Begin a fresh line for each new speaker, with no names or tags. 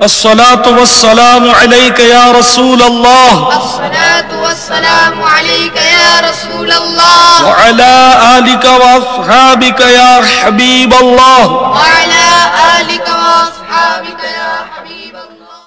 الصلاة والسلام عليك يا رسول الله.
الصلاة والسلام عليك يا رسول الله.
وعلى آلك وأصحابك يا حبيب الله.
وعلى آلك وأصحابك يا حبيب الله.